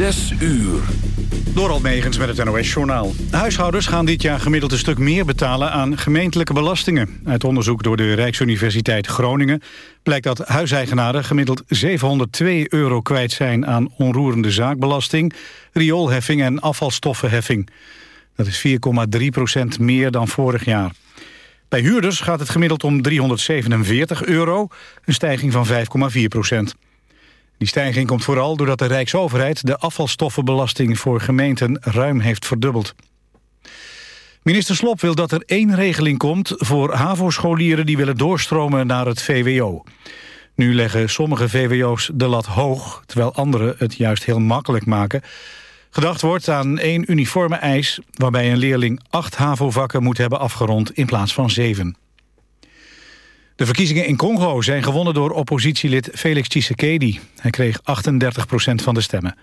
Zes uur. Door Almegens met het NOS-journaal. Huishoudens gaan dit jaar gemiddeld een stuk meer betalen aan gemeentelijke belastingen. Uit onderzoek door de Rijksuniversiteit Groningen blijkt dat huiseigenaren gemiddeld 702 euro kwijt zijn aan onroerende zaakbelasting, rioolheffing en afvalstoffenheffing. Dat is 4,3 procent meer dan vorig jaar. Bij huurders gaat het gemiddeld om 347 euro, een stijging van 5,4 procent. Die stijging komt vooral doordat de Rijksoverheid de afvalstoffenbelasting voor gemeenten ruim heeft verdubbeld. Minister Slop wil dat er één regeling komt voor HAVO-scholieren die willen doorstromen naar het VWO. Nu leggen sommige VWO's de lat hoog, terwijl anderen het juist heel makkelijk maken. Gedacht wordt aan één uniforme eis... waarbij een leerling acht HAVO-vakken moet hebben afgerond in plaats van zeven. De verkiezingen in Congo zijn gewonnen door oppositielid Felix Tshisekedi. Hij kreeg 38% van de stemmen.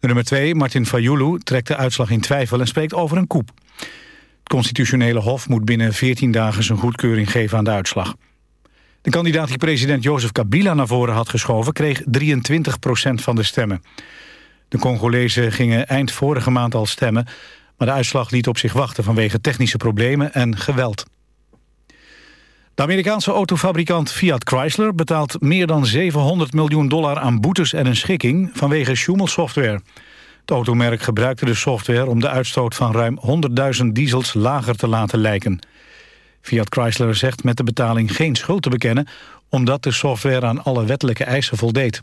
De nummer 2, Martin Fayulu, trekt de uitslag in twijfel en spreekt over een koep. Het constitutionele hof moet binnen 14 dagen zijn goedkeuring geven aan de uitslag. De kandidaat die president Jozef Kabila naar voren had geschoven... kreeg 23% van de stemmen. De Congolezen gingen eind vorige maand al stemmen... maar de uitslag liet op zich wachten vanwege technische problemen en geweld. De Amerikaanse autofabrikant Fiat Chrysler betaalt meer dan 700 miljoen dollar aan boetes en een schikking vanwege Schumel-software. Het automerk gebruikte de software om de uitstoot van ruim 100.000 diesels lager te laten lijken. Fiat Chrysler zegt met de betaling geen schuld te bekennen... omdat de software aan alle wettelijke eisen voldeed.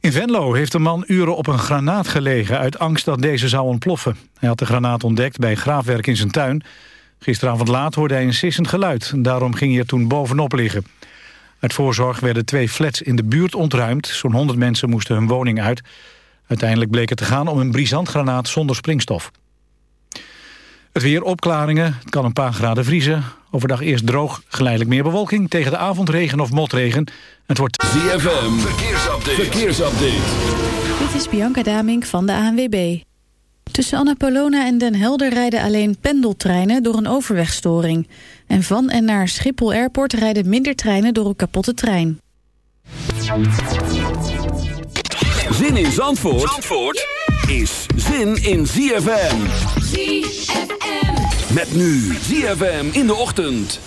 In Venlo heeft een man uren op een granaat gelegen... uit angst dat deze zou ontploffen. Hij had de granaat ontdekt bij graafwerk in zijn tuin... Gisteravond laat hoorde hij een sissend geluid. Daarom ging hij er toen bovenop liggen. Uit voorzorg werden twee flats in de buurt ontruimd. Zo'n 100 mensen moesten hun woning uit. Uiteindelijk bleek het te gaan om een brisantgranaat zonder springstof. Het weer opklaringen, het kan een paar graden vriezen. Overdag eerst droog, geleidelijk meer bewolking. Tegen de avond regen of motregen. Het wordt... ZFM, verkeersupdate. verkeersupdate. Dit is Bianca Damink van de ANWB. Tussen Annapolona en Den Helder rijden alleen pendeltreinen door een overwegstoring. En van en naar Schiphol Airport rijden minder treinen door een kapotte trein. Zin in Zandvoort, Zandvoort is zin in ZFM. ZFM. Met nu ZFM in de ochtend.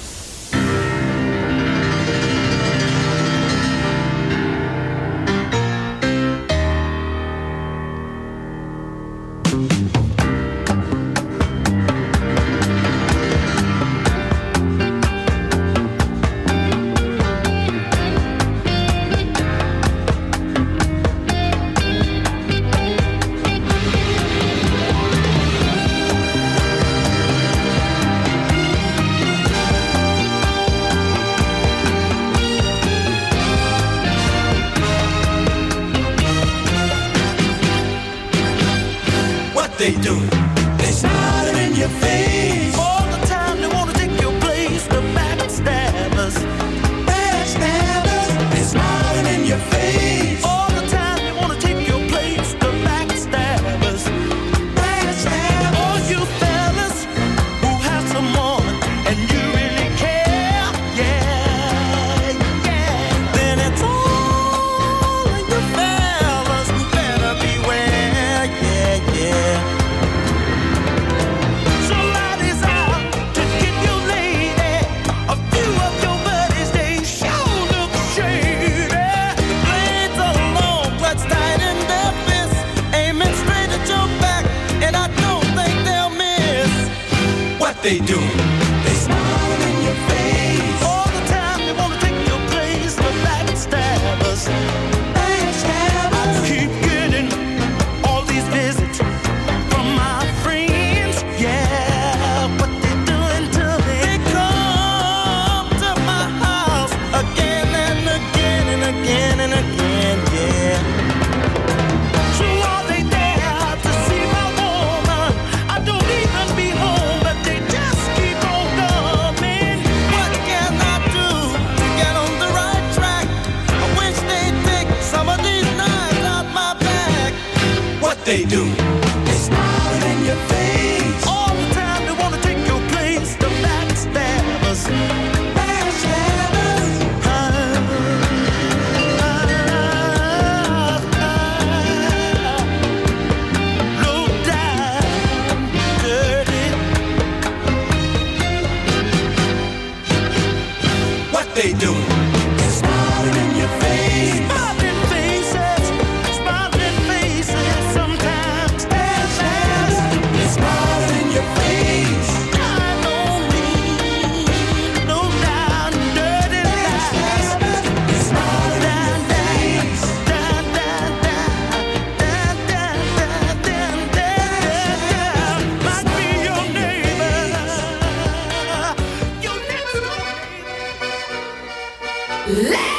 Let's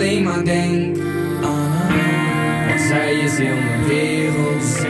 alleen maar denk aan haar Want zij is heel mijn wereld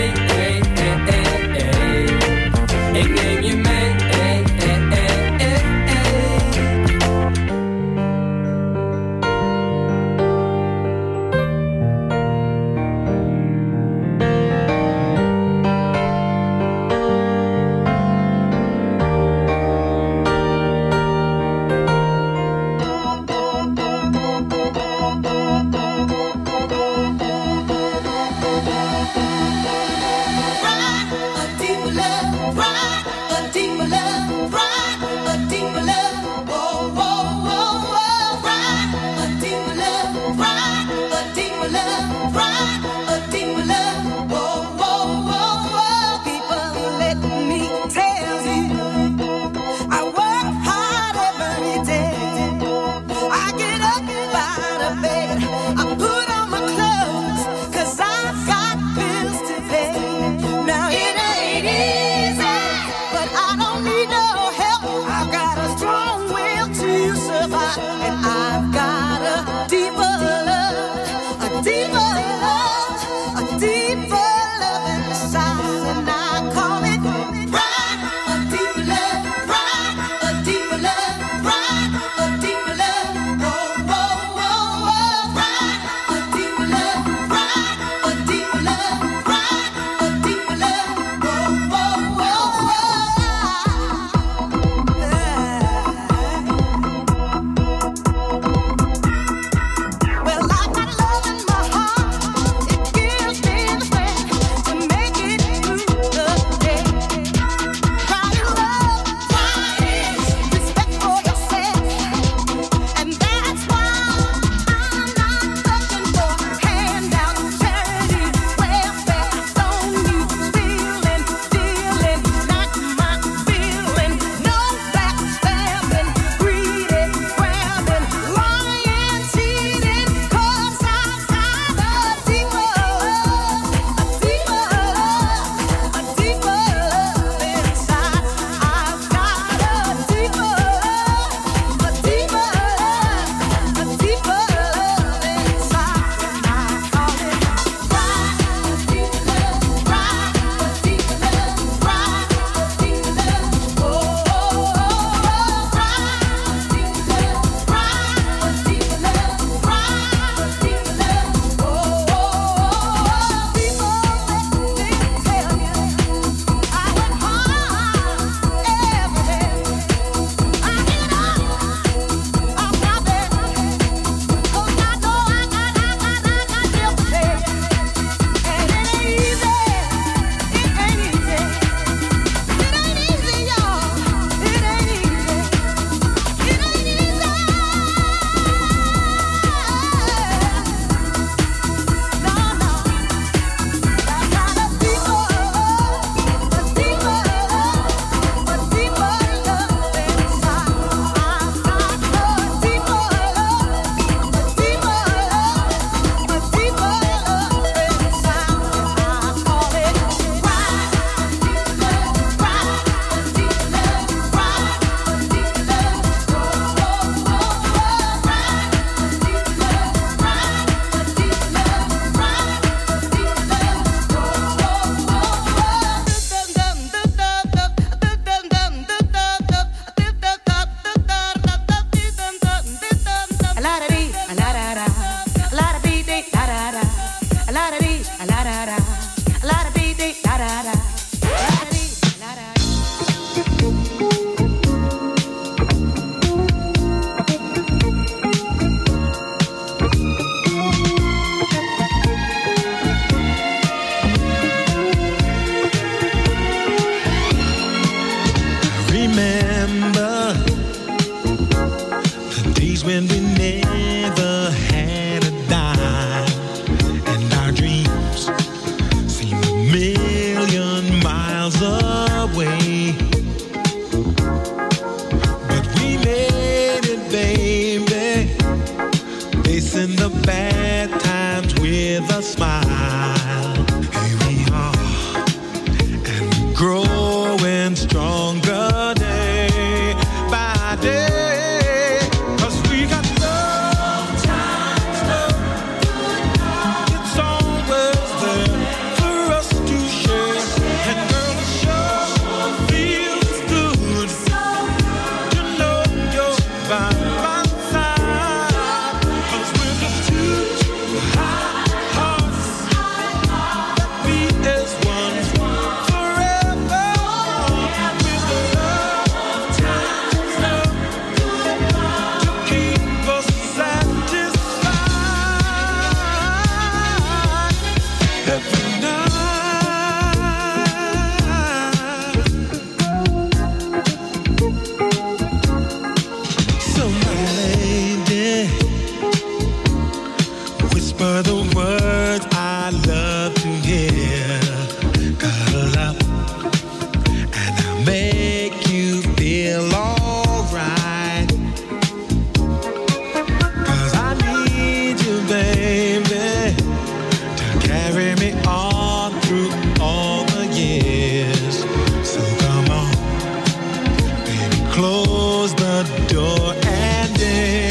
close the door and.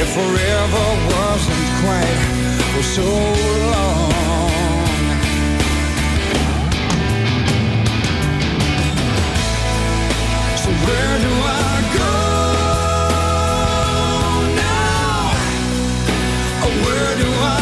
if forever wasn't quite for so long? So where do I go now? Oh, where do I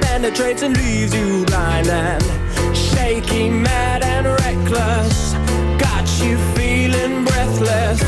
penetrates and leaves you blind and shaky, mad and reckless. Got you feeling breathless.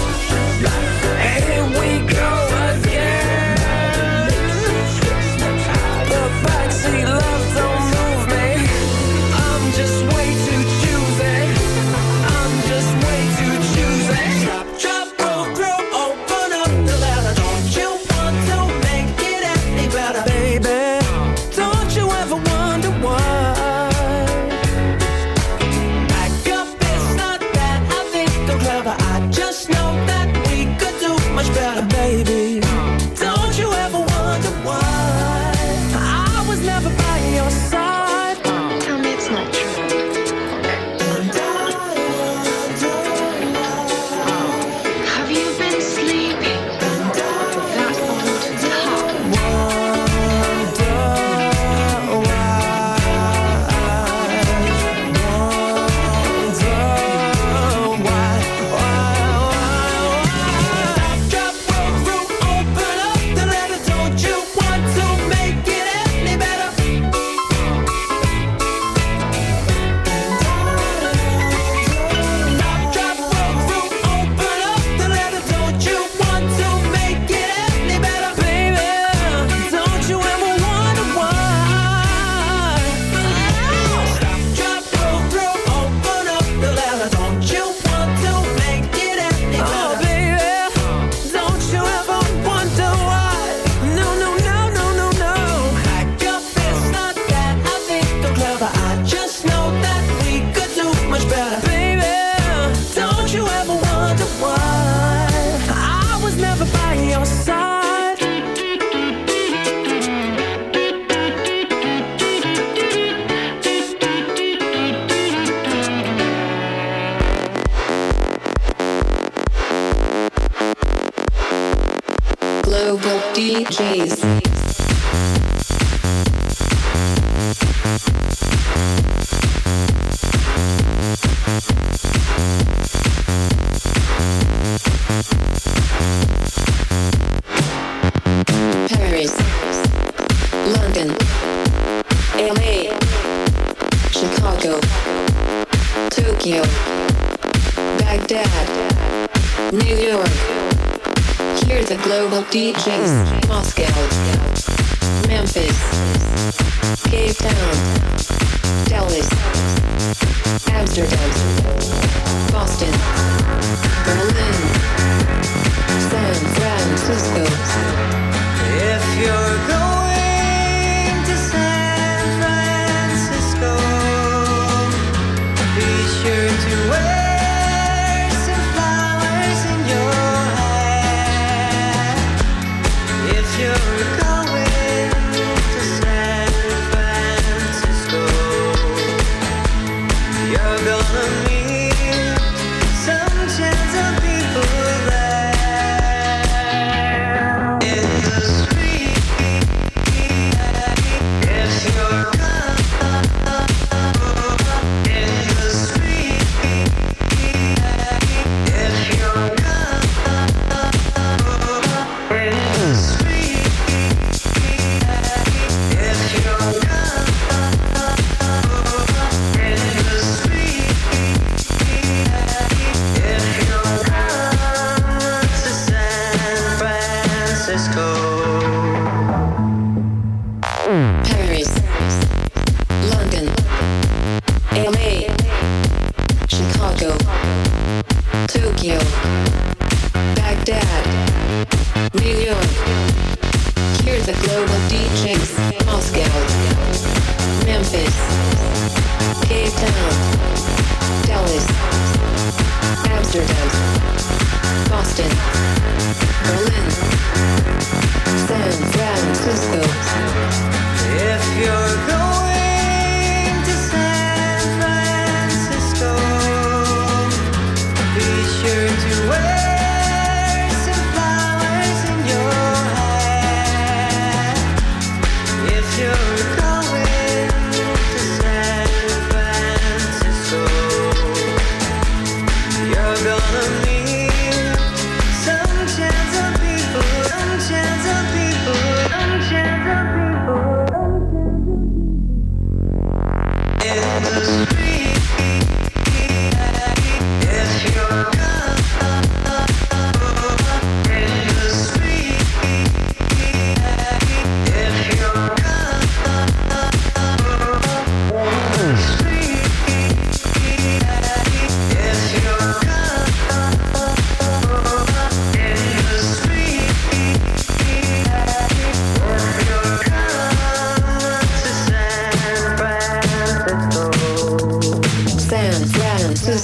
friends.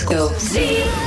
Go. See?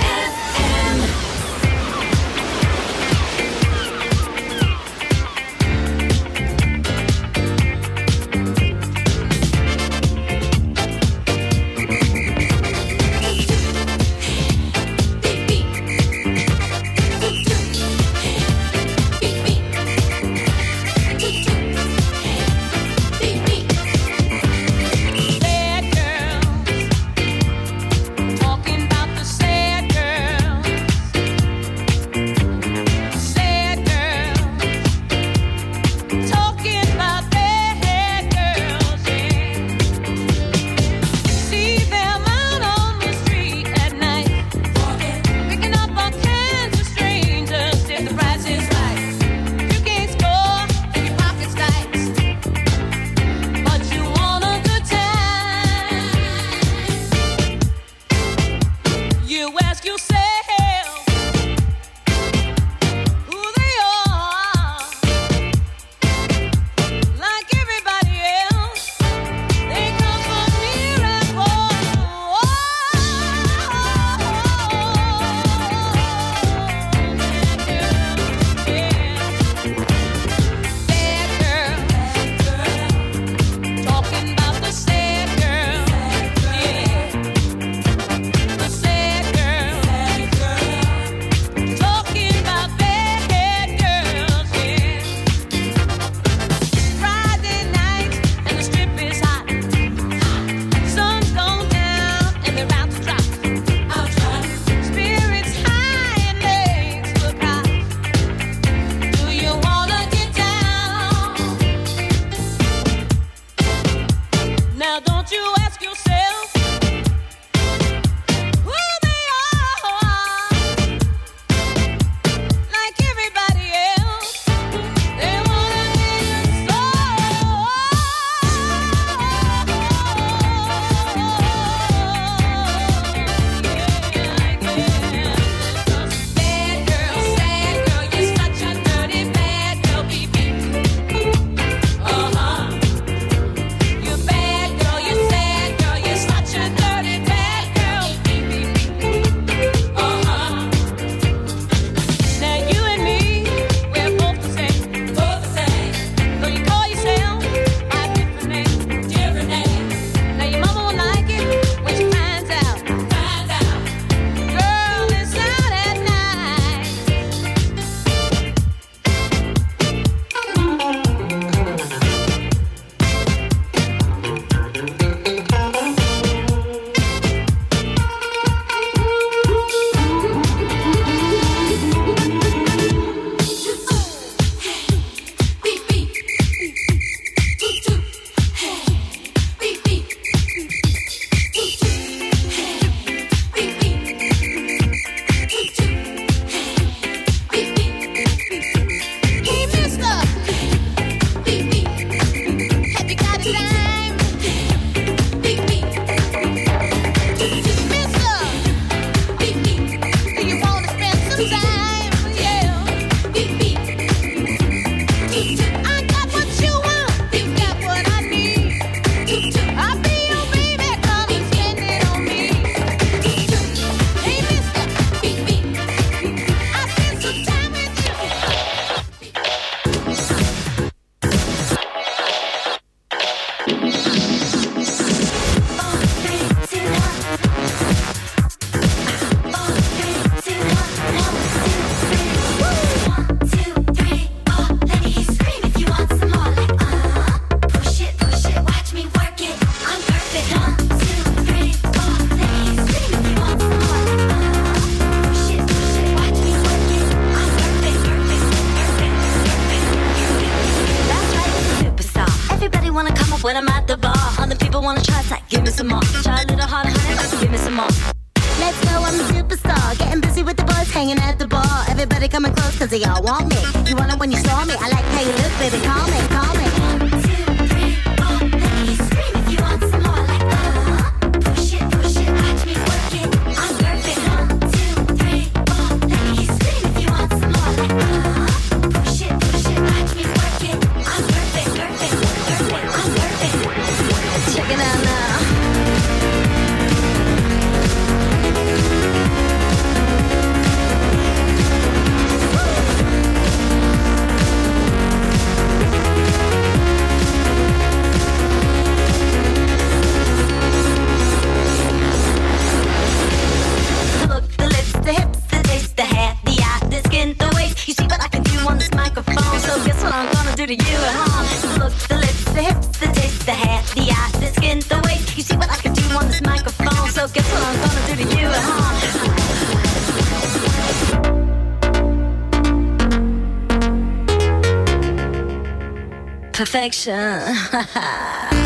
perfection.